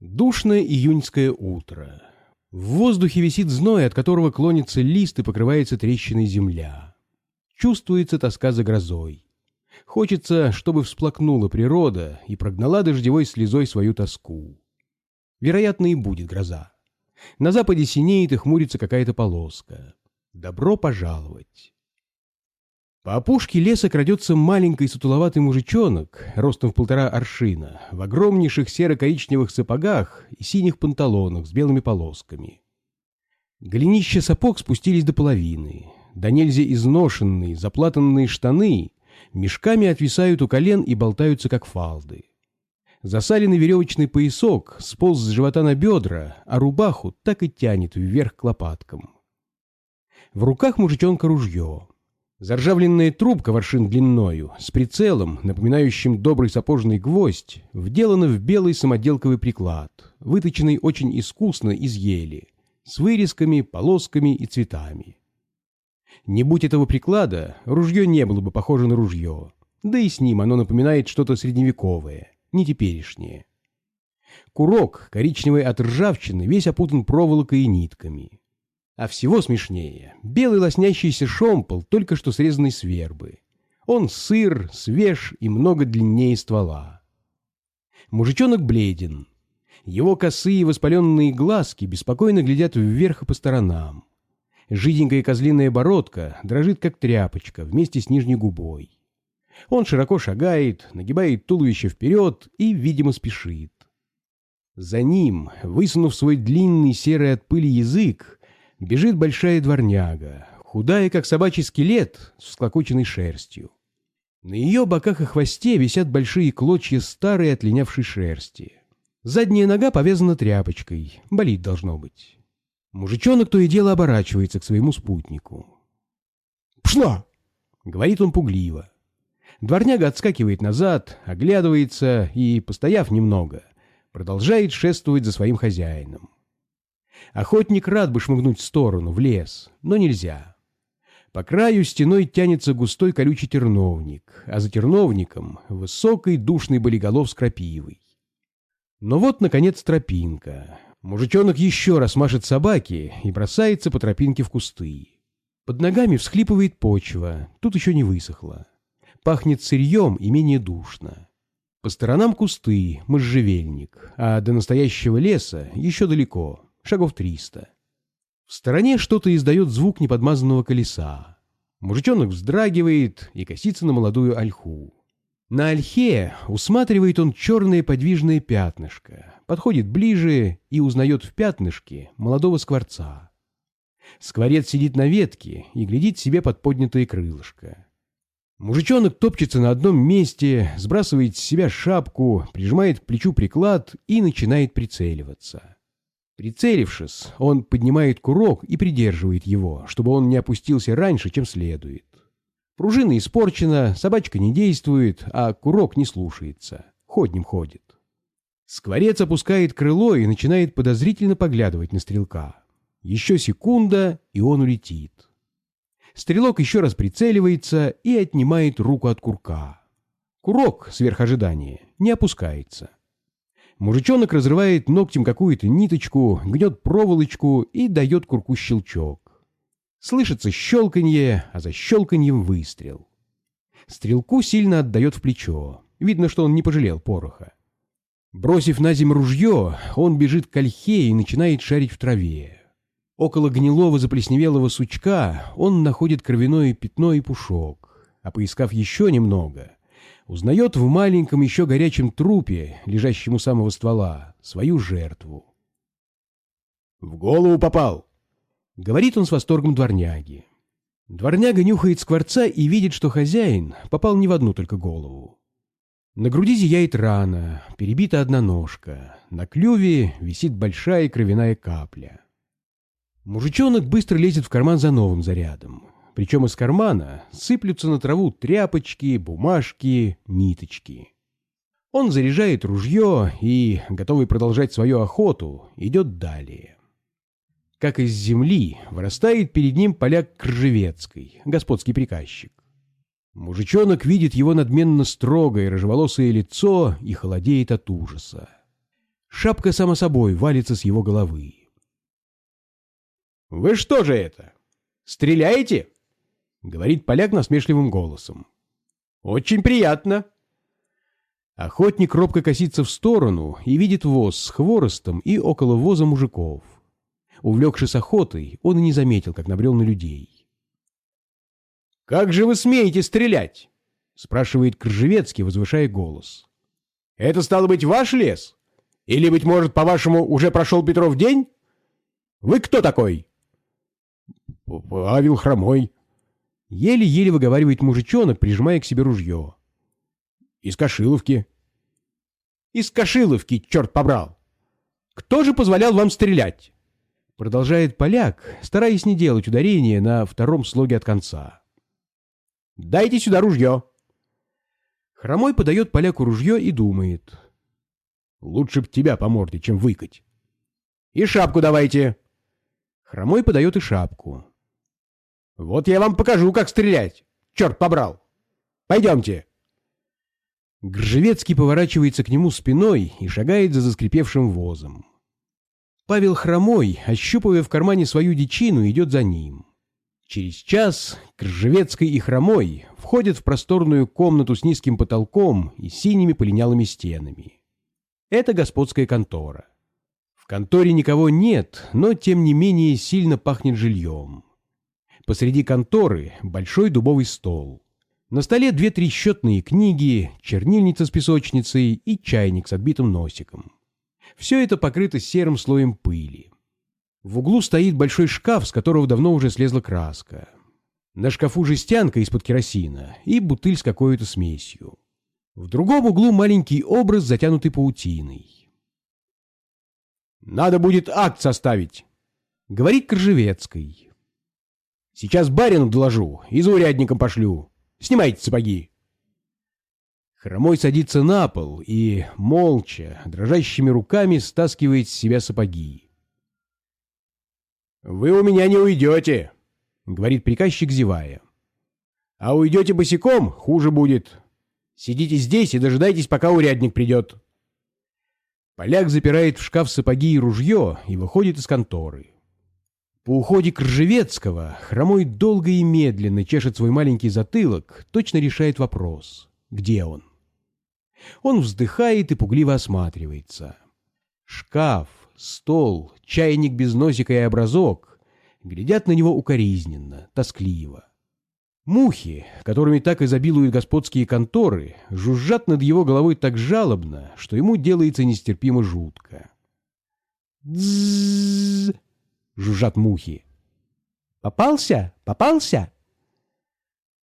Душное июньское утро. В воздухе висит зной, от которого клонится лист и покрывается трещиной земля. Чувствуется тоска за грозой. Хочется, чтобы всплакнула природа и прогнала дождевой слезой свою тоску. Вероятно, и будет гроза. На западе синеет и хмурится какая-то полоска. Добро пожаловать. По опушке леса крадется маленький сутуловатый мужичонок, ростом в полтора аршина, в огромнейших серо-коричневых сапогах и синих панталонах с белыми полосками. Голенища сапог спустились до половины, да нельзя изношенные, заплатанные штаны мешками отвисают у колен и болтаются, как фалды. Засаленный веревочный поясок сполз с живота на бедра, а рубаху так и тянет вверх к лопаткам. В руках мужичонка ружье — Заржавленная трубка воршин длинною, с прицелом, напоминающим добрый сапожный гвоздь, вделана в белый самоделковый приклад, выточенный очень искусно из ели, с вырезками, полосками и цветами. Не будь этого приклада, ружье не было бы похоже на ружье, да и с ним оно напоминает что-то средневековое, не теперешнее. Курок, коричневый от ржавчины, весь опутан проволокой и нитками. А всего смешнее, белый лоснящийся шомпол, только что срезанный с вербы. Он сыр, свеж и много длиннее ствола. Мужичонок бледен. Его косые воспаленные глазки беспокойно глядят вверх и по сторонам. Жиденькая козлиная бородка дрожит, как тряпочка, вместе с нижней губой. Он широко шагает, нагибает туловище вперед и, видимо, спешит. За ним, высунув свой длинный серый от пыли язык, бежит большая дворняга, худая, как собачий скелет, с всклокоченной шерстью. На ее боках и хвосте висят большие клочья старой отлинявшей шерсти. Задняя нога повязана тряпочкой, болит должно быть. Мужичонок то и дело оборачивается к своему спутнику. «Пшла!» — говорит он пугливо. Дворняга отскакивает назад, оглядывается и, постояв немного, продолжает шествовать за своим хозяином. Охотник рад бы шмыгнуть в сторону, в лес, но нельзя. По краю стеной тянется густой колючий терновник, а за терновником — высокий душный болиголов с крапивой. Но вот, наконец, тропинка. Мужичонок еще раз машет собаки и бросается по тропинке в кусты. Под ногами всхлипывает почва, тут еще не высохло. Пахнет сырьем и менее душно. По сторонам кусты, можжевельник, а до настоящего леса еще далеко — шагов триста. В стороне что-то издает звук неподмазанного колеса. Мужичонок вздрагивает и косится на молодую ольху. На ольхе усматривает он черное подвижное пятнышко, подходит ближе и узнает в пятнышке молодого скворца. Скворец сидит на ветке и глядит себе под поднятое крылышко. Мужичонок топчется на одном месте, сбрасывает с себя шапку, прижимает к плечу приклад и начинает прицеливаться. Прицелившись, он поднимает курок и придерживает его, чтобы он не опустился раньше, чем следует. Пружина испорчена, собачка не действует, а курок не слушается. Ходнем ходит. Скворец опускает крыло и начинает подозрительно поглядывать на стрелка. Еще секунда, и он улетит. Стрелок еще раз прицеливается и отнимает руку от курка. Курок, сверх ожидания, не опускается. Мужичонок разрывает ногтем какую-то ниточку, гнет проволочку и дает курку щелчок. Слышится щелканье, а за щелканьем выстрел. Стрелку сильно отдает в плечо. Видно, что он не пожалел пороха. Бросив на землю ружье, он бежит к ольхе и начинает шарить в траве. Около гнилого заплесневелого сучка он находит кровяное пятно и пушок, а поискав еще немного, узнает в маленьком еще горячем трупе, лежащем у самого ствола, свою жертву. «В голову попал!» — говорит он с восторгом дворняги. Дворняга нюхает скворца и видит, что хозяин попал не в одну только голову. На груди зияет рана, перебита одна ножка, на клюве висит большая кровяная капля. Мужичонок быстро лезет в карман за новым зарядом. Причем из кармана сыплются на траву тряпочки, бумажки, ниточки. Он заряжает ружье и, готовый продолжать свою охоту, идет далее. Как из земли вырастает перед ним поляк Кржевецкий, господский приказчик. Мужичонок видит его надменно строгое рыжеволосое лицо и холодеет от ужаса. Шапка само собой валится с его головы. «Вы что же это? Стреляете?» — говорит поляк насмешливым голосом. «Очень приятно». Охотник робко косится в сторону и видит воз с хворостом и около воза мужиков. Увлекшись охотой, он и не заметил, как набрел на людей. «Как же вы смеете стрелять?» — спрашивает Кржевецкий, возвышая голос. «Это, стало быть, ваш лес? Или, быть может, по-вашему, уже прошел Петров день? Вы кто такой?» «Павел Хромой». Еле-еле выговаривает мужичонок, прижимая к себе ружье. Из Кашиловки. Из Кашиловки, черт побрал. Кто же позволял вам стрелять? Продолжает поляк, стараясь не делать ударения на втором слоге от конца. Дайте сюда ружье. Хромой подает поляку ружье и думает. Лучше б тебя по морде, чем выкать. И шапку давайте. Хромой подает и шапку. Вот я вам покажу, как стрелять. Черт побрал. Пойдемте. Гржевецкий поворачивается к нему спиной и шагает за заскрипевшим возом. Павел Хромой, ощупывая в кармане свою дичину, идет за ним. Через час Кржевецкий и Хромой входят в просторную комнату с низким потолком и синими полинялыми стенами. Это господская контора. В конторе никого нет, но тем не менее сильно пахнет жильем. Посреди конторы большой дубовый стол. На столе две-три счетные книги, чернильница с песочницей и чайник с отбитым носиком. Все это покрыто серым слоем пыли. В углу стоит большой шкаф, с которого давно уже слезла краска. На шкафу жестянка из-под керосина и бутыль с какой-то смесью. В другом углу маленький образ, затянутый паутиной. «Надо будет акт составить», — говорит Коржевецкой. «Сейчас барину доложу и за урядником пошлю. Снимайте сапоги!» Хромой садится на пол и, молча, дрожащими руками стаскивает с себя сапоги. «Вы у меня не уйдете!» — говорит приказчик, зевая. «А уйдете босиком, хуже будет. Сидите здесь и дожидайтесь, пока урядник придет». Поляк запирает в шкаф сапоги и ружье и выходит из конторы. По уходе Кржевецкого Хромой долго и медленно чешет свой маленький затылок, точно решает вопрос. Где он? Он вздыхает и пугливо осматривается. Шкаф, стол, чайник без носика и образок глядят на него укоризненно, тоскливо. Мухи, которыми так изобилуют господские конторы, жужжат над его головой так жалобно, что ему делается нестерпимо жутко. Дзззз! Жужжат мухи. «Попался? Попался?»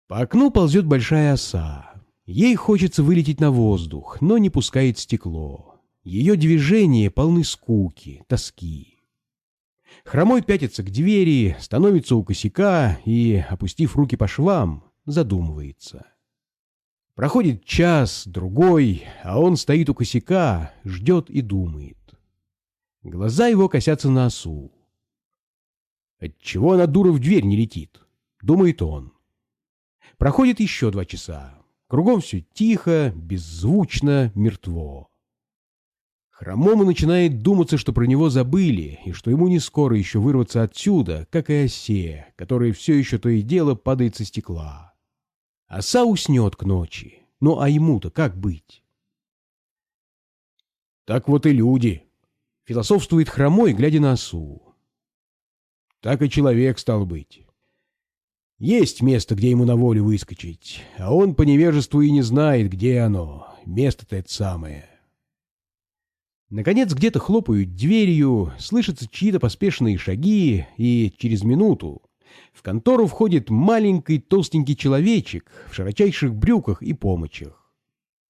По окну ползет большая оса. Ей хочется вылететь на воздух, но не пускает стекло. Ее движения полны скуки, тоски. Хромой пятится к двери, становится у косяка и, опустив руки по швам, задумывается. Проходит час, другой, а он стоит у косяка, ждет и думает. Глаза его косятся на осу. Отчего она дура в дверь не летит? Думает он. Проходит еще два часа. Кругом все тихо, беззвучно, мертво. Хромому начинает думаться, что про него забыли, и что ему не скоро еще вырваться отсюда, как и осе, которая все еще то и дело падает со стекла. Оса уснет к ночи. Ну а ему-то как быть? Так вот и люди. Философствует хромой, глядя на осу так и человек стал быть. Есть место, где ему на волю выскочить, а он по невежеству и не знает, где оно. Место-то это самое. Наконец где-то хлопают дверью, слышатся чьи-то поспешные шаги, и через минуту в контору входит маленький толстенький человечек в широчайших брюках и помочах.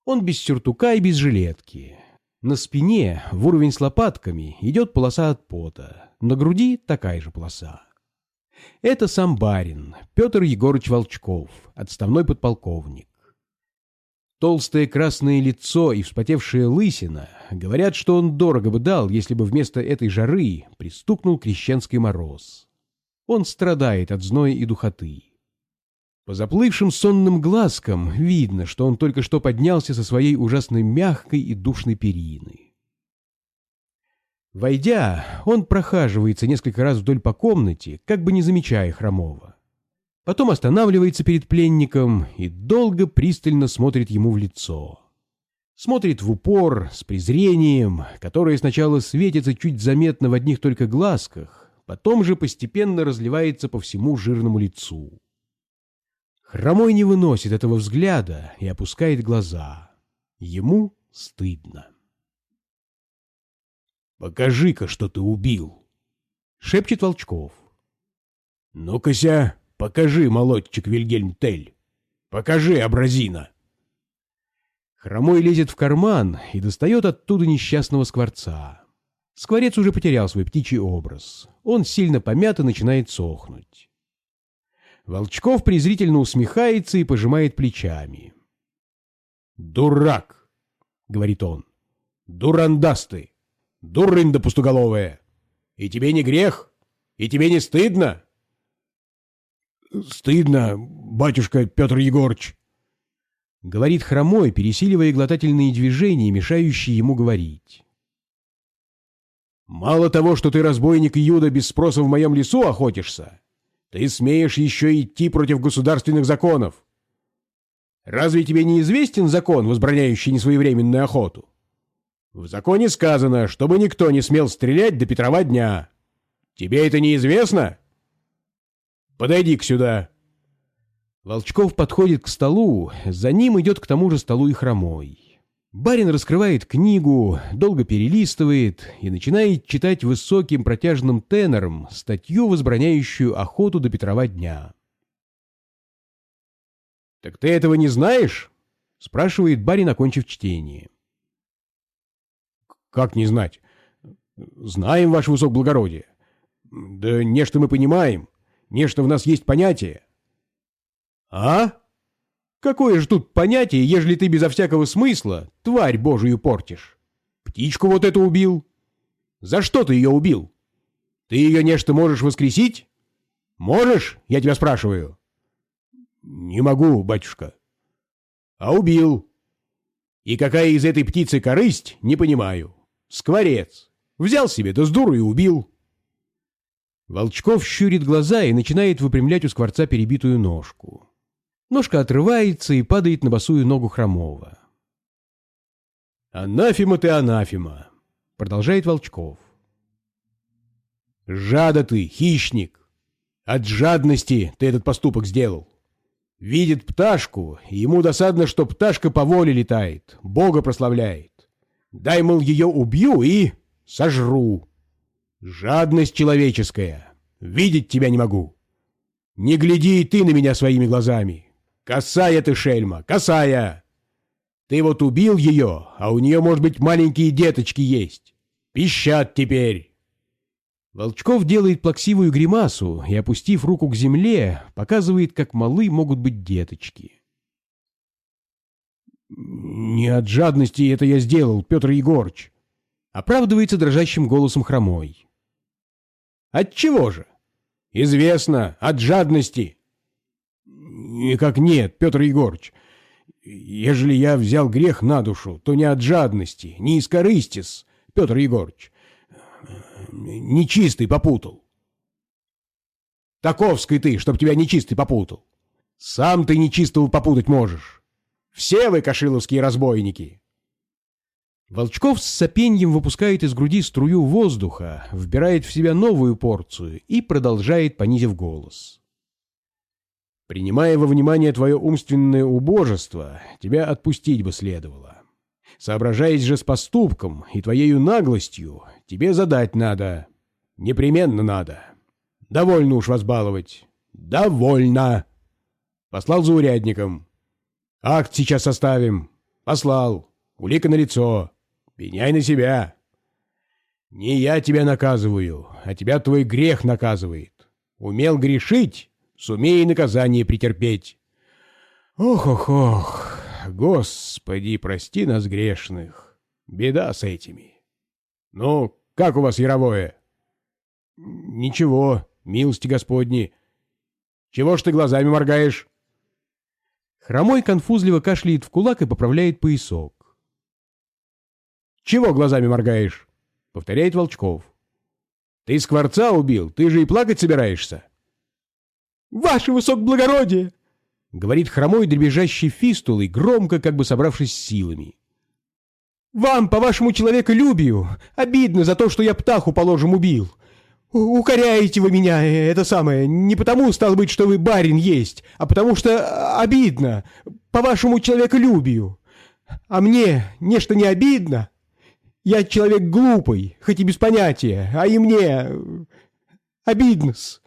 Он без сюртука и без жилетки. На спине, в уровень с лопатками, идет полоса от пота. На груди такая же полоса. Это сам барин, Петр Егорыч Волчков, отставной подполковник. Толстое красное лицо и вспотевшая лысина говорят, что он дорого бы дал, если бы вместо этой жары пристукнул крещенский мороз. Он страдает от зноя и духоты. По заплывшим сонным глазкам видно, что он только что поднялся со своей ужасной мягкой и душной перины. Войдя, он прохаживается несколько раз вдоль по комнате, как бы не замечая Хромова. Потом останавливается перед пленником и долго пристально смотрит ему в лицо. Смотрит в упор, с презрением, которое сначала светится чуть заметно в одних только глазках, потом же постепенно разливается по всему жирному лицу. Хромой не выносит этого взгляда и опускает глаза. Ему стыдно. «Покажи-ка, что ты убил!» — шепчет Волчков. «Ну-кася, покажи, молодчик Вильгельм Тель! Покажи, абразина!» Хромой лезет в карман и достает оттуда несчастного скворца. Скворец уже потерял свой птичий образ. Он сильно помят и начинает сохнуть. Волчков презрительно усмехается и пожимает плечами. «Дурак!» — говорит он. «Дурандасты! Дурында пустоголовая! И тебе не грех? И тебе не стыдно?» «Стыдно, батюшка Петр Егорыч!» — говорит хромой, пересиливая глотательные движения, мешающие ему говорить. «Мало того, что ты, разбойник Юда, без спроса в моем лесу охотишься, ты смеешь еще идти против государственных законов. Разве тебе не известен закон, возбраняющий несвоевременную охоту? В законе сказано, чтобы никто не смел стрелять до Петрова дня. Тебе это неизвестно? Подойди-ка сюда. Волчков подходит к столу, за ним идет к тому же столу и хромой. Барин раскрывает книгу, долго перелистывает и начинает читать высоким протяжным тенором статью, возбраняющую охоту до Петрова дня. «Так ты этого не знаешь?» — спрашивает барин, окончив чтение. «Как не знать? Знаем, ваше высокоблагородие. Да нечто мы понимаем, нечто в нас есть понятие». «А?» Какое же тут понятие, ежели ты безо всякого смысла тварь божию портишь? Птичку вот эту убил. За что ты ее убил? Ты ее нечто можешь воскресить? Можешь, я тебя спрашиваю? Не могу, батюшка. А убил. И какая из этой птицы корысть, не понимаю. Скворец. Взял себе, да с дуру и убил. Волчков щурит глаза и начинает выпрямлять у скворца перебитую ножку. Ножка отрывается и падает на босую ногу Хромова. «Анафима ты, анафима!» — продолжает Волчков. «Жада ты, хищник! От жадности ты этот поступок сделал. Видит пташку, ему досадно, что пташка по воле летает, Бога прославляет. Дай, мол, ее убью и сожру. Жадность человеческая. Видеть тебя не могу. Не гляди и ты на меня своими глазами. Косая ты, шельма, косая! Ты вот убил ее, а у нее, может быть, маленькие деточки есть. Пищат теперь!» Волчков делает плаксивую гримасу и, опустив руку к земле, показывает, как малы могут быть деточки. «Не от жадности это я сделал, Петр Егорыч!» Оправдывается дрожащим голосом хромой. «От чего же?» «Известно, от жадности!» Никак нет, Петр Егорыч. Ежели я взял грех на душу, то не от жадности, не из корыстис, Петр Егорыч. Нечистый попутал. Таковской ты, чтоб тебя нечистый попутал. Сам ты нечистого попутать можешь. Все вы кошиловские разбойники. Волчков с сопеньем выпускает из груди струю воздуха, вбирает в себя новую порцию и продолжает, понизив голос. Принимая во внимание твое умственное убожество, тебя отпустить бы следовало. Соображаясь же с поступком и твоею наглостью, тебе задать надо. Непременно надо. Довольно уж вас баловать. Довольно. Послал за урядником. Акт сейчас составим. Послал. Улика на лицо. Пеняй на себя. Не я тебя наказываю, а тебя твой грех наказывает. Умел грешить, сумей наказание претерпеть. Ох-ох-ох, Господи, прости нас грешных. Беда с этими. Ну, как у вас яровое? Ничего, милости Господни. Чего ж ты глазами моргаешь? Хромой конфузливо кашляет в кулак и поправляет поясок. Чего глазами моргаешь? повторяет Волчков. Ты Скворца убил, ты же и плакать собираешься. Ваше высокоблагородие! Говорит хромой дребезжащий фистулой, громко, как бы собравшись силами. Вам, по вашему человеколюбию, обидно за то, что я птаху, положим, убил. Укоряете вы меня, э, это самое, не потому, стало быть, что вы барин есть, а потому что э, обидно, по вашему человеколюбию. А мне нечто не обидно. Я человек глупый, хоть и без понятия, а и мне э, обидно-с.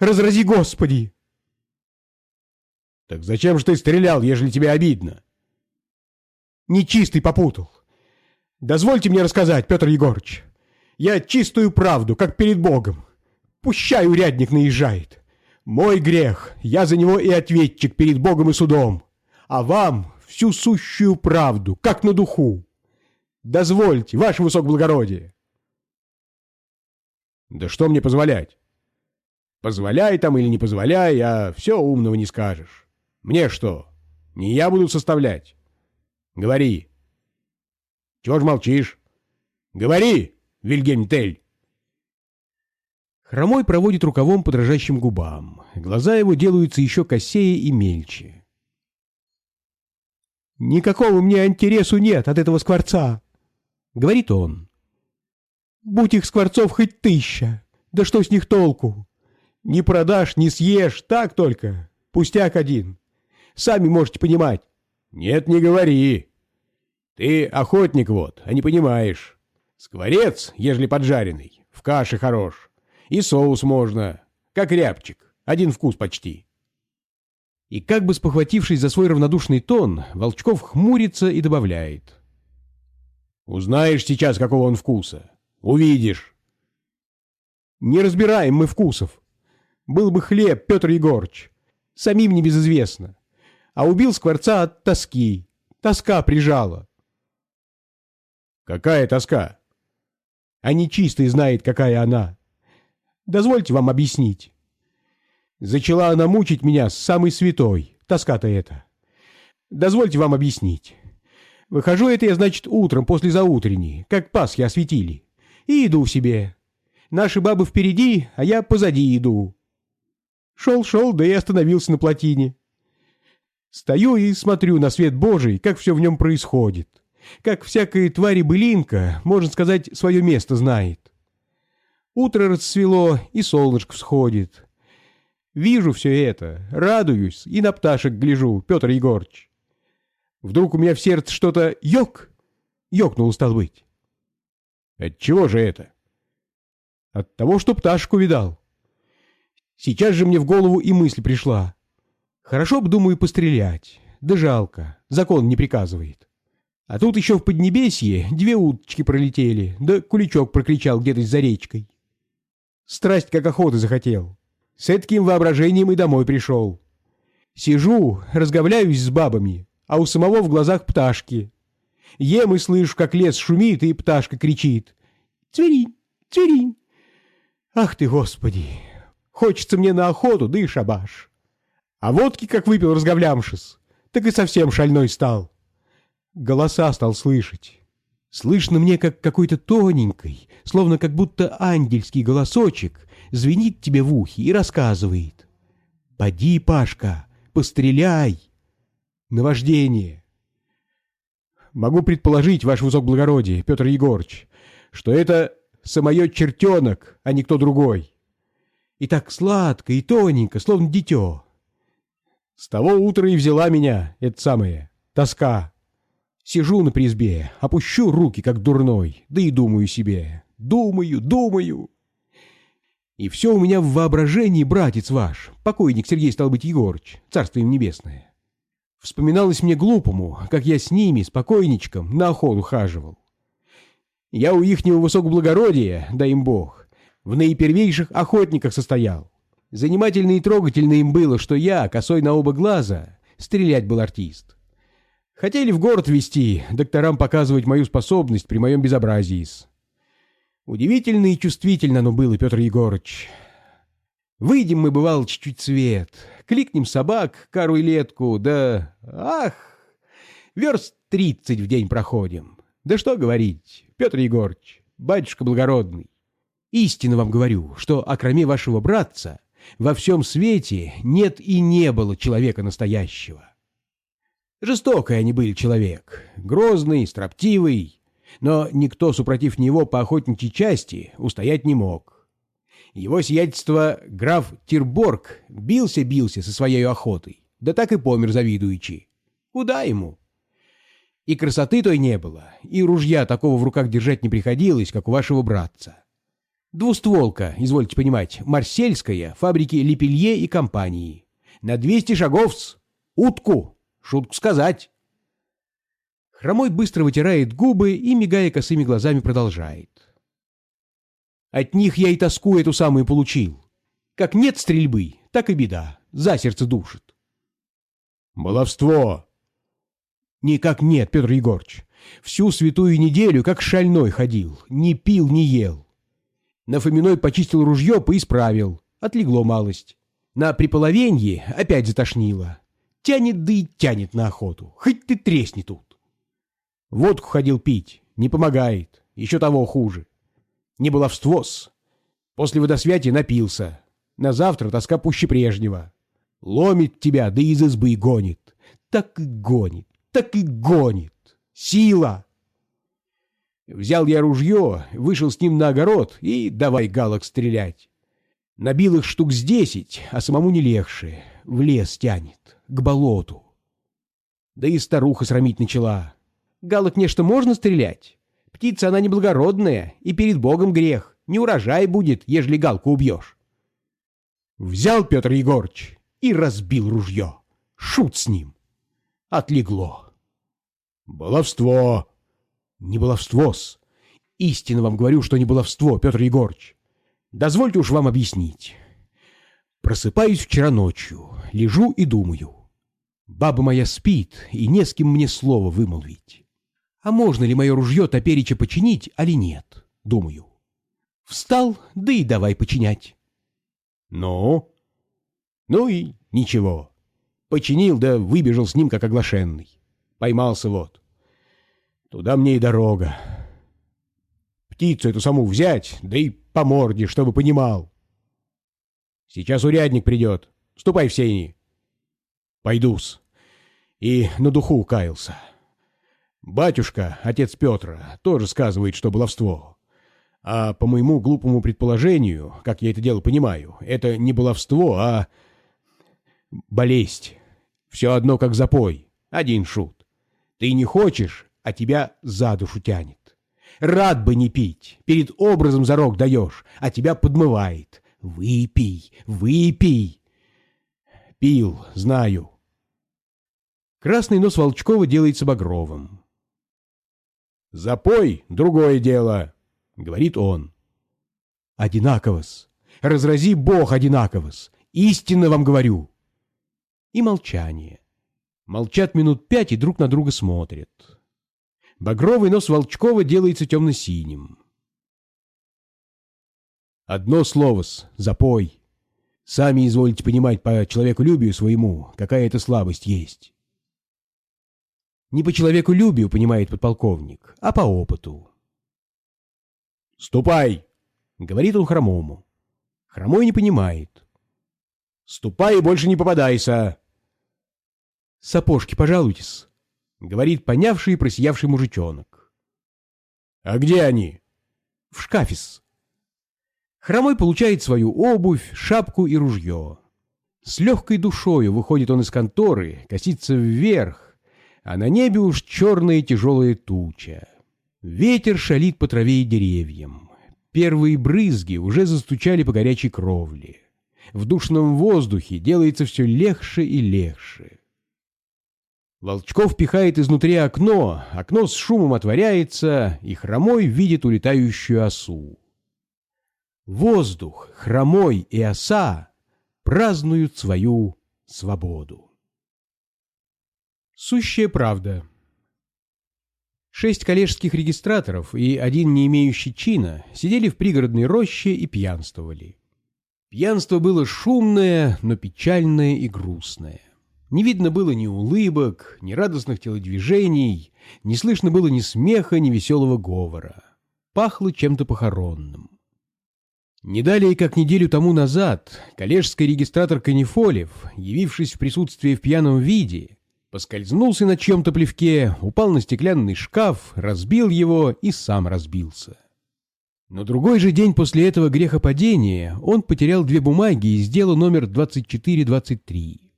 Разрази Господи. Так зачем же ты стрелял, ежели тебе обидно? Нечистый попутал. Дозвольте мне рассказать, Петр Егорыч. Я чистую правду, как перед Богом. Пущай урядник наезжает. Мой грех, я за него и ответчик перед Богом и судом. А вам всю сущую правду, как на духу. Дозвольте, ваше высокоблагородие. Да что мне позволять? Позволяй там или не позволяй, а все умного не скажешь. Мне что, не я буду составлять? Говори. Чего ж молчишь? Говори, Вильгельм Тель. Хромой проводит рукавом по дрожащим губам. Глаза его делаются еще косее и мельче. «Никакого мне интересу нет от этого скворца», — говорит он. «Будь их скворцов хоть тысяча, да что с них толку? Не продашь, не съешь, так только, пустяк один. Сами можете понимать». «Нет, не говори. Ты охотник вот, а не понимаешь. Скворец, ежели поджаренный, в каше хорош. И соус можно, как рябчик, один вкус почти». И как бы спохватившись за свой равнодушный тон, Волчков хмурится и добавляет. «Узнаешь сейчас, какого он вкуса. Увидишь». «Не разбираем мы вкусов. Был бы хлеб, Петр Егорыч. Самим не безызвестно. А убил Скворца от тоски. Тоска прижала. Какая тоска? А нечистый знает, какая она. Дозвольте вам объяснить. Зачала она мучить меня с самой святой. Тоска-то это. Дозвольте вам объяснить. Выхожу это я, значит, утром после заутренней, как Пасхи осветили. И иду себе. Наши бабы впереди, а я позади иду. Шел-шел, да и остановился на плотине. Стою и смотрю на свет Божий, как все в нем происходит. Как всякая тварь и былинка, можно сказать, свое место знает. Утро расцвело, и солнышко всходит. Вижу все это, радуюсь и на пташек гляжу, Петр Егорыч. Вдруг у меня в сердце что-то ёк, ёкнул, стал быть. От чего же это? От того, что пташку видал. Сейчас же мне в голову и мысль пришла. Хорошо б, думаю, пострелять. Да жалко, закон не приказывает. А тут еще в Поднебесье две уточки пролетели, да куличок прокричал где-то за речкой. Страсть как охоты захотел. С таким воображением и домой пришел. Сижу, разговляюсь с бабами, а у самого в глазах пташки. Ем и слышу, как лес шумит, и пташка кричит. «Цверинь! Цверинь!» Ах ты, Господи! Хочется мне на охоту, да и шабаш. А водки как выпил, разговлямшись, так и совсем шальной стал. Голоса стал слышать. Слышно мне, как какой-то тоненький, словно как будто ангельский голосочек, звенит тебе в ухе и рассказывает. «Поди, Пашка, постреляй!» Наваждение. Могу предположить, ваше высокоблагородие, Петр Егорыч, что это самое чертенок, а не кто другой. И так сладко и тоненько, словно дитё. С того утра и взяла меня, это самое, тоска. Сижу на призбе, опущу руки, как дурной, да и думаю себе. Думаю, думаю. И все у меня в воображении, братец ваш, покойник Сергей стал быть Егорыч, царство им небесное. Вспоминалось мне глупому, как я с ними, с покойничком, на охоту хаживал. Я у ихнего высокоблагородия, да им бог, в наипервейших охотниках состоял. Занимательно и трогательно им было, что я, косой на оба глаза, стрелять был артист. Хотели в город везти, докторам показывать мою способность при моем безобразии. Удивительно и чувствительно оно было, Петр Егорыч. Выйдем мы, бывал, чуть-чуть свет, кликнем собак, кару и летку, да... Ах! Верст тридцать в день проходим. Да что говорить, Петр Егорыч, батюшка благородный. Истинно вам говорю, что, окроме вашего братца, во всем свете нет и не было человека настоящего. Жестокий они были человек, грозный, строптивый, но никто, супротив него по охотничьей части, устоять не мог. Его сиятельство граф Тирборг бился-бился со своей охотой, да так и помер завидуючи. Куда ему? И красоты той не было, и ружья такого в руках держать не приходилось, как у вашего братца. Двустволка, извольте понимать, марсельская, фабрики Лепелье и компании. На 200 шагов с утку, шутку сказать. Хромой быстро вытирает губы и, мигая косыми глазами, продолжает. От них я и тоску эту самую получил. Как нет стрельбы, так и беда, за сердце душит. Баловство! Никак нет, Петр Егорыч. Всю святую неделю, как шальной ходил, не пил, не ел. На Фоминой почистил ружье, поисправил. Отлегло малость. На приполовенье опять затошнило. Тянет да и тянет на охоту. Хоть ты тресни тут. Водку ходил пить. Не помогает. Еще того хуже. Не баловство-с. После водосвятия напился. На завтра тоска пуще прежнего. Ломит тебя, да из избы гонит. Так и гонит, так и гонит. Сила! Взял я ружье, вышел с ним на огород и давай галок стрелять. Набил их штук с десять, а самому не легче. В лес тянет, к болоту. Да и старуха срамить начала. Галок нечто можно стрелять? Птица она неблагородная, и перед Богом грех. Не урожай будет, ежели галку убьешь. Взял Петр Егорыч и разбил ружье. Шут с ним. Отлегло. Баловство! Не баловство-с. Истинно вам говорю, что не баловство, Петр Егорыч. Дозвольте уж вам объяснить. Просыпаюсь вчера ночью, лежу и думаю. Баба моя спит, и не с кем мне слово вымолвить. А можно ли мое ружье топереча починить, али нет? Думаю. Встал, да и давай починять. Ну? Ну и ничего. Починил, да выбежал с ним, как оглашенный. Поймался вот. Туда мне и дорога. Птицу эту саму взять, да и по морде, чтобы понимал. Сейчас урядник придет. Ступай в сени. Пойду-с. И на духу каялся. Батюшка, отец Петра, тоже сказывает, что баловство. А по моему глупому предположению, как я это дело понимаю, это не баловство, а болезнь. Все одно как запой. Один шут. Ты не хочешь, а тебя за душу тянет. Рад бы не пить, перед образом зарок даешь, а тебя подмывает. Выпей, выпей. Пил, знаю. Красный нос Волчкова делается багровым. «Запой — другое дело», — говорит он. «Одинаковос. Разрази Бог одинаковос. Истинно вам говорю». И молчание. Молчат минут пять и друг на друга смотрят. Багровый нос Волчкова делается темно-синим. Одно слово-с, запой. Сами изволите понимать по человеколюбию своему, какая это слабость есть. Не по человеколюбию, понимает подполковник, а по опыту. «Ступай!» — говорит он хромому. Хромой не понимает. «Ступай и больше не попадайся!» «Сапожки, пожалуйтесь!» — говорит понявший и просиявший мужичонок. «А где они?» «В шкафис». Хромой получает свою обувь, шапку и ружье. С легкой душою выходит он из конторы, косится вверх, а на небе уж черная тяжелая туча. Ветер шалит по траве и деревьям. Первые брызги уже застучали по горячей кровле. В душном воздухе делается все легче и легче. Волчков пихает изнутри окно, окно с шумом отворяется, и хромой видит улетающую осу. Воздух, хромой и оса празднуют свою свободу. Сущая правда. Шесть коллежских регистраторов и один не имеющий чина сидели в пригородной роще и пьянствовали. Пьянство было шумное, но печальное и грустное. Не видно было ни улыбок, ни радостных телодвижений, не слышно было ни смеха, ни веселого говора. пахло чем-то похоронным. Не далее, как неделю тому назад, коллежский регистратор Канифолев, явившись в присутствии в пьяном виде, поскользнулся на чьем-то плевке, упал на стеклянный шкаф, разбил его и сам разбился. Но другой же день после этого грехопадения он потерял две бумаги из дела номер 2423.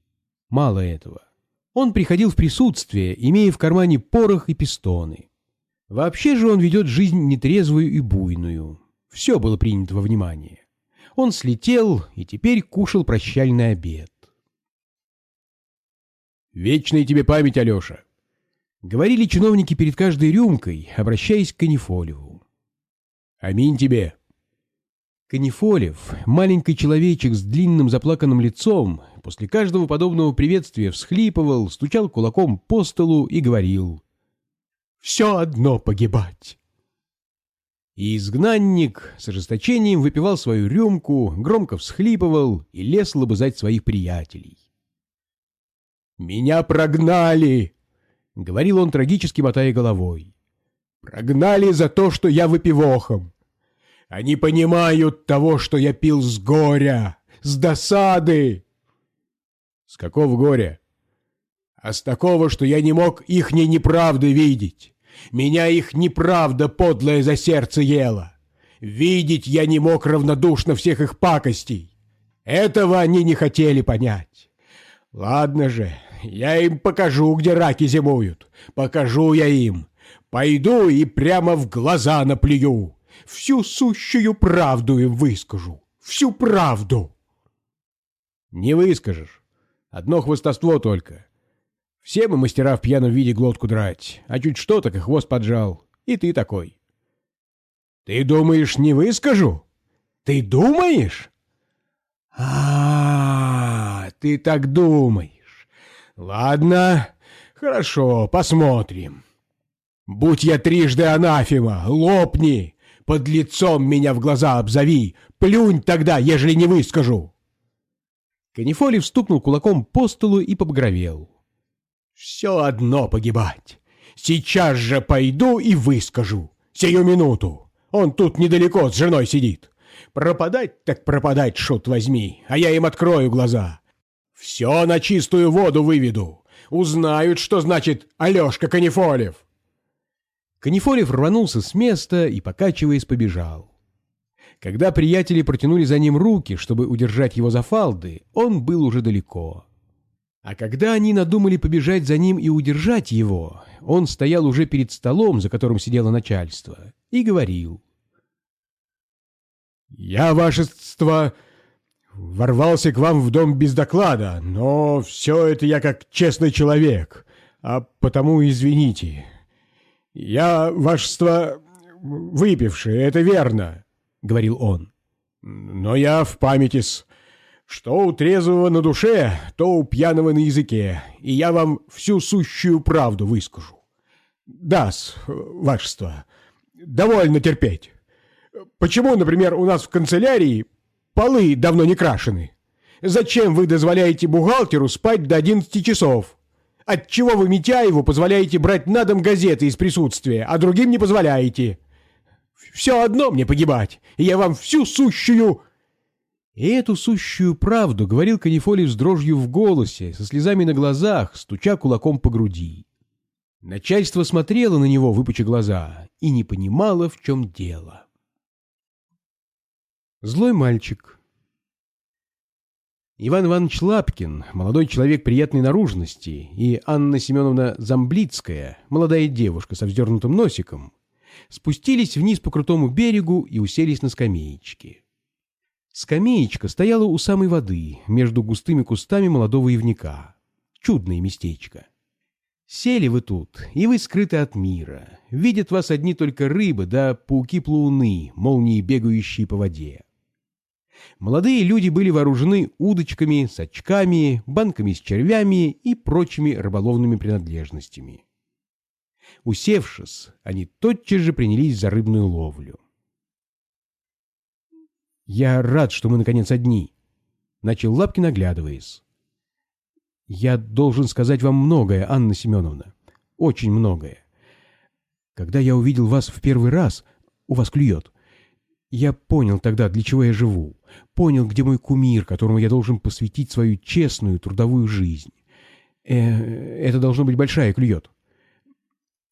Мало этого. Он приходил в присутствие, имея в кармане порох и пистоны. Вообще же он ведет жизнь нетрезвую и буйную. Все было принято во внимание. Он слетел и теперь кушал прощальный обед. «Вечная тебе память, Алеша!» — говорили чиновники перед каждой рюмкой, обращаясь к Канифолеву. Аминь тебе. Канифолев, маленький человечек с длинным заплаканным лицом, после каждого подобного приветствия всхлипывал, стучал кулаком по столу и говорил «Все одно погибать». И изгнанник с ожесточением выпивал свою рюмку, громко всхлипывал и лез лобызать своих приятелей. «Меня прогнали!» — говорил он, трагически мотая головой. «Прогнали за то, что я выпивохом. Они понимают того, что я пил с горя, с досады. С какого горя? А с такого, что я не мог ихней неправды видеть. Меня их неправда подлая за сердце ела. Видеть я не мог равнодушно всех их пакостей. Этого они не хотели понять. Ладно же, я им покажу, где раки зимуют. Покажу я им. Пойду и прямо в глаза наплюю всю сущую правду им выскажу. Всю правду. Не выскажешь. Одно хвостовство только. Все мы мастера в пьяном виде глотку драть, а чуть что, так и хвост поджал. И ты такой. Ты думаешь, не выскажу? Ты думаешь? А, ты так думаешь. Ладно, хорошо, посмотрим. Будь я трижды анафема, лопни, под лицом меня в глаза обзови! Плюнь тогда, ежели не выскажу!» Канифолев стукнул кулаком по столу и побагровел. «Все одно погибать! Сейчас же пойду и выскажу! Сию минуту! Он тут недалеко с женой сидит! Пропадать так пропадать, шут возьми, а я им открою глаза! Все на чистую воду выведу! Узнают, что значит Алешка Канифолев!» Канифолев рванулся с места и, покачиваясь, побежал. Когда приятели протянули за ним руки, чтобы удержать его за фалды, он был уже далеко. А когда они надумали побежать за ним и удержать его, он стоял уже перед столом, за которым сидело начальство, и говорил. «Я, вашество, ворвался к вам в дом без доклада, но все это я как честный человек, а потому извините». «Я, вашество, выпивший, это верно», — говорил он. «Но я в памяти-с. Что у трезвого на душе, то у пьяного на языке, и я вам всю сущую правду выскажу. Да-с, вашество, довольно терпеть. Почему, например, у нас в канцелярии полы давно не крашены? Зачем вы дозволяете бухгалтеру спать до одиннадцати часов?» Отчего вы Митяеву позволяете брать на дом газеты из присутствия, а другим не позволяете? Все одно мне погибать, и я вам всю сущую...» И эту сущую правду говорил Канифолий с дрожью в голосе, со слезами на глазах, стуча кулаком по груди. Начальство смотрело на него, выпуча глаза, и не понимало, в чем дело. Злой мальчик, Иван Иванович Лапкин, молодой человек приятной наружности, и Анна Семеновна Замблицкая, молодая девушка со вздернутым носиком, спустились вниз по крутому берегу и уселись на скамеечке. Скамеечка стояла у самой воды, между густыми кустами молодого ивника. Чудное местечко. Сели вы тут, и вы скрыты от мира. Видят вас одни только рыбы да пауки-плауны, молнии, бегающие по воде. Молодые люди были вооружены удочками, сачками, банками с червями и прочими рыболовными принадлежностями. Усевшись, они тотчас же принялись за рыбную ловлю. «Я рад, что мы, наконец, одни», — начал Лапкин, оглядываясь. «Я должен сказать вам многое, Анна Семеновна. Очень многое. Когда я увидел вас в первый раз, у вас клюет. Я понял тогда, для чего я живу. Понял, где мой кумир, которому я должен посвятить свою честную трудовую жизнь. Э, это должно быть большая клюет.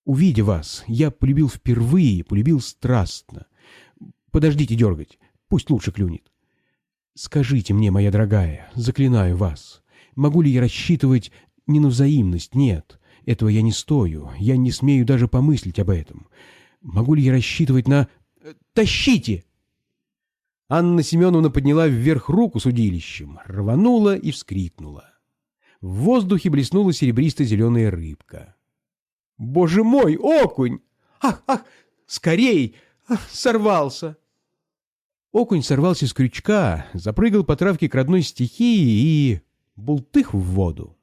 Увидя вас, я полюбил впервые, полюбил страстно. Подождите дергать, пусть лучше клюнет. Скажите мне, моя дорогая, заклинаю вас, могу ли я рассчитывать не на взаимность? Нет, этого я не стою, я не смею даже помыслить об этом. Могу ли я рассчитывать на... Тащите! Анна Семеновна подняла вверх руку с удилищем, рванула и вскрикнула. В воздухе блеснула серебристо-зеленая рыбка. «Боже мой, окунь! Ах, ах, скорей! Ах, сорвался!» Окунь сорвался с крючка, запрыгал по травке к родной стихии и... бултых в воду.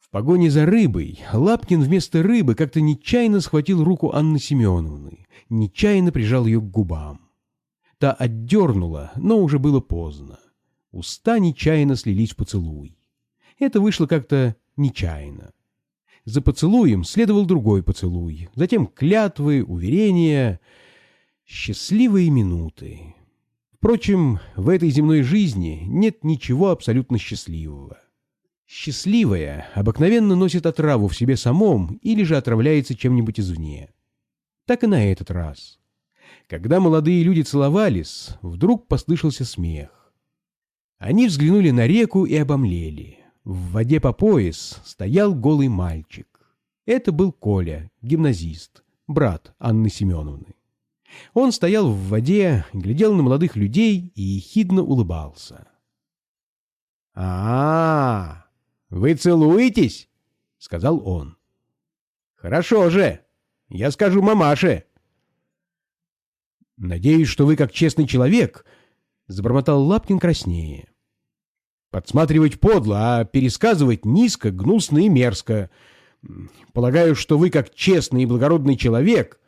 В погоне за рыбой Лапкин вместо рыбы как-то нечаянно схватил руку Анны Семеновны, нечаянно прижал ее к губам. Та отдернула, но уже было поздно. Уста нечаянно слились в поцелуй. Это вышло как-то нечаянно. За поцелуем следовал другой поцелуй, затем клятвы, уверения, счастливые минуты. Впрочем, в этой земной жизни нет ничего абсолютно счастливого. Счастливое обыкновенно носит отраву в себе самом или же отравляется чем-нибудь извне. Так и на этот раз. Когда молодые люди целовались, вдруг послышался смех. Они взглянули на реку и обомлели. В воде по пояс стоял голый мальчик. Это был Коля, гимназист, брат Анны Семеновны. Он стоял в воде, глядел на молодых людей и ехидно улыбался. а, -а, -а вы целуетесь?» — сказал он. «Хорошо же, я скажу мамаше». «Надеюсь, что вы, как честный человек», — забормотал Лапкин краснее. «Подсматривать подло, а пересказывать низко, гнусно и мерзко. Полагаю, что вы, как честный и благородный человек...»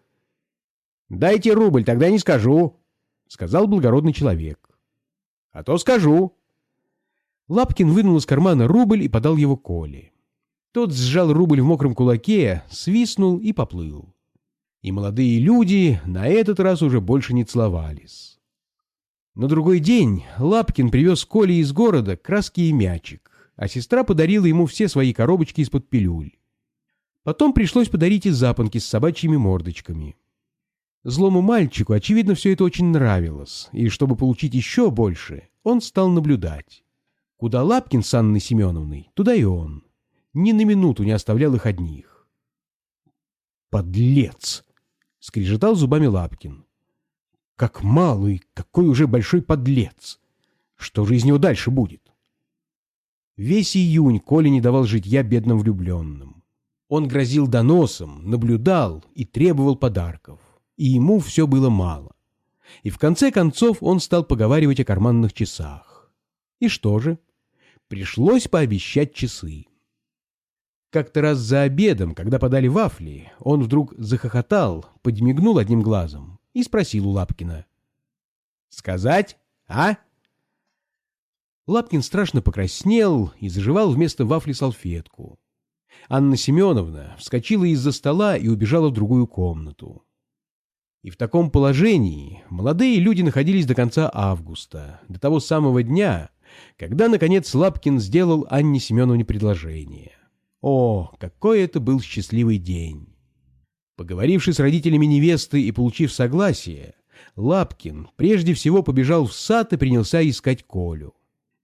«Дайте рубль, тогда не скажу», — сказал благородный человек. «А то скажу». Лапкин вынул из кармана рубль и подал его Коле. Тот сжал рубль в мокром кулаке, свистнул и поплыл и молодые люди на этот раз уже больше не целовались. На другой день Лапкин привез Коле из города краски и мячик, а сестра подарила ему все свои коробочки из-под пилюль. Потом пришлось подарить и запонки с собачьими мордочками. Злому мальчику, очевидно, все это очень нравилось, и чтобы получить еще больше, он стал наблюдать. Куда Лапкин с Анной Семеновной, туда и он. Ни на минуту не оставлял их одних. «Подлец!» — скрежетал зубами Лапкин. «Как малый, какой уже большой подлец! Что же из него дальше будет?» Весь июнь Коля не давал житья бедным влюбленным. Он грозил доносом, наблюдал и требовал подарков. И ему все было мало. И в конце концов он стал поговаривать о карманных часах. И что же? Пришлось пообещать часы. Как-то раз за обедом, когда подали вафли, он вдруг захохотал, подмигнул одним глазом и спросил у Лапкина. «Сказать, а?» Лапкин страшно покраснел и заживал вместо вафли салфетку. Анна Семеновна вскочила из-за стола и убежала в другую комнату. И в таком положении молодые люди находились до конца августа, до того самого дня, когда, наконец, Лапкин сделал Анне Семеновне предложение. О, какой это был счастливый день! Поговоривши с родителями невесты и получив согласие, Лапкин прежде всего побежал в сад и принялся искать Колю.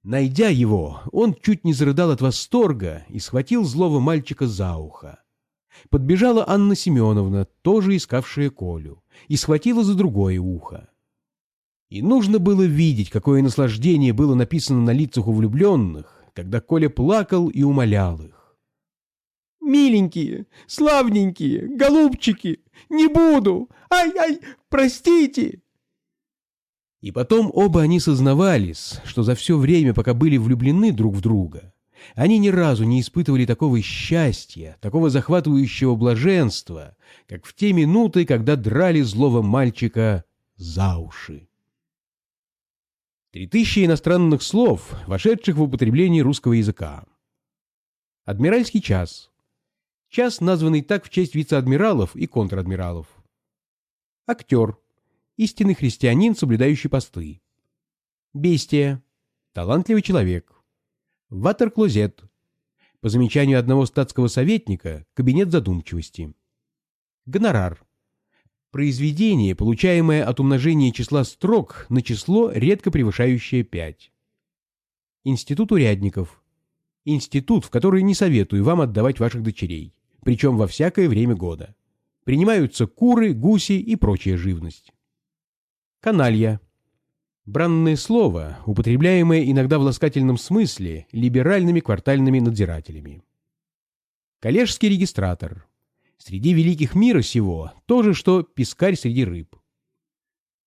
Найдя его, он чуть не зарыдал от восторга и схватил злого мальчика за ухо. Подбежала Анна Семеновна, тоже искавшая Колю, и схватила за другое ухо. И нужно было видеть, какое наслаждение было написано на лицах у влюбленных, когда Коля плакал и умолял их миленькие, славненькие, голубчики, не буду, ай-ай, простите!» И потом оба они сознавались, что за все время, пока были влюблены друг в друга, они ни разу не испытывали такого счастья, такого захватывающего блаженства, как в те минуты, когда драли злого мальчика за уши. Три тысячи иностранных слов, вошедших в употребление русского языка. Адмиральский час час, названный так в честь вице-адмиралов и контр-адмиралов. Актер. Истинный христианин, соблюдающий посты. Бестия. Талантливый человек. Ватерклозет. По замечанию одного статского советника, кабинет задумчивости. Гонорар. Произведение, получаемое от умножения числа строк на число, редко превышающее 5. Институт урядников. Институт, в который не советую вам отдавать ваших дочерей, причем во всякое время года. Принимаются куры, гуси и прочая живность. Каналья. Бранное слово, употребляемое иногда в ласкательном смысле либеральными квартальными надзирателями. Коллежский регистратор. Среди великих мира сего то же, что пескарь среди рыб.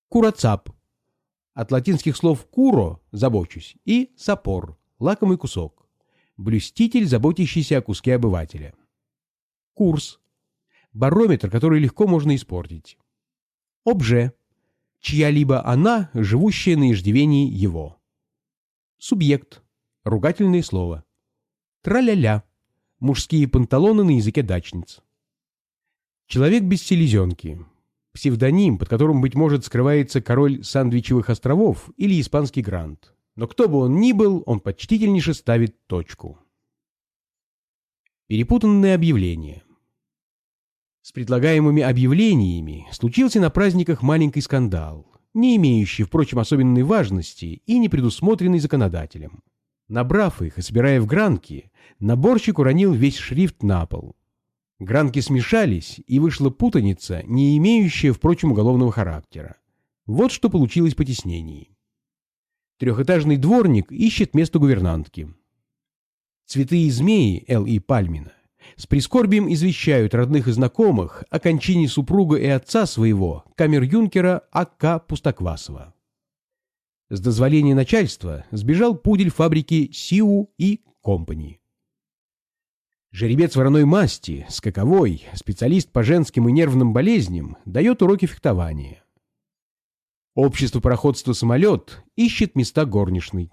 Курацап. От латинских слов «куро» – «забочусь» и «сапор» – «лакомый кусок». Блюститель, заботящийся о куске обывателя. Курс. Барометр, который легко можно испортить. Обже. Чья-либо она, живущая на иждивении его. Субъект. Ругательное слово. Траля-ля. Мужские панталоны на языке дачниц. Человек без селезенки. Псевдоним, под которым, быть может, скрывается король Сандвичевых островов или испанский грант. Но кто бы он ни был, он почтительнейше ставит точку. Перепутанные объявления. С предлагаемыми объявлениями случился на праздниках маленький скандал, не имеющий, впрочем, особенной важности и не предусмотренный законодателем. Набрав их и собирая в гранки, наборщик уронил весь шрифт на пол. Гранки смешались, и вышла путаница, не имеющая, впрочем, уголовного характера. Вот что получилось по теснении. Трехэтажный дворник ищет место гувернантки. Цветы и змеи Л. И. Пальмина с прискорбием извещают родных и знакомых о кончине супруга и отца своего, камер-юнкера А.К. Пустоквасова. С дозволения начальства сбежал пудель фабрики Сиу и Компани. Жеребец вороной масти, скаковой, специалист по женским и нервным болезням, дает уроки фехтования. Общество пароходства «Самолет» ищет места горничной.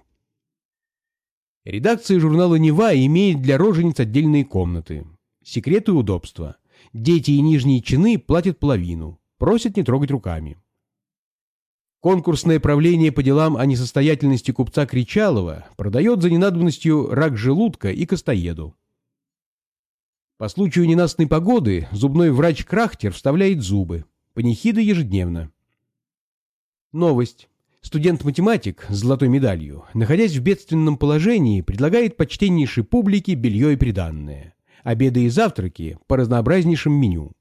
Редакция журнала «Нева» имеет для рожениц отдельные комнаты. Секреты удобства. Дети и нижние чины платят половину. Просят не трогать руками. Конкурсное правление по делам о несостоятельности купца Кричалова продает за ненадобностью рак желудка и костоеду. По случаю ненастной погоды зубной врач Крахтер вставляет зубы. Панихиды ежедневно. Новость. Студент-математик с золотой медалью, находясь в бедственном положении, предлагает почтеннейшей публике белье и приданное. Обеды и завтраки по разнообразнейшим меню.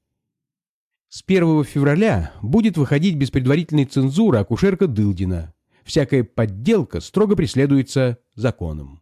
С 1 февраля будет выходить без предварительной цензуры акушерка Дылдина. Всякая подделка строго преследуется законом.